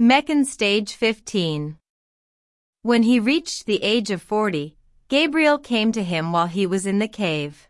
Meccan Stage 15 When he reached the age of 40, Gabriel came to him while he was in the cave.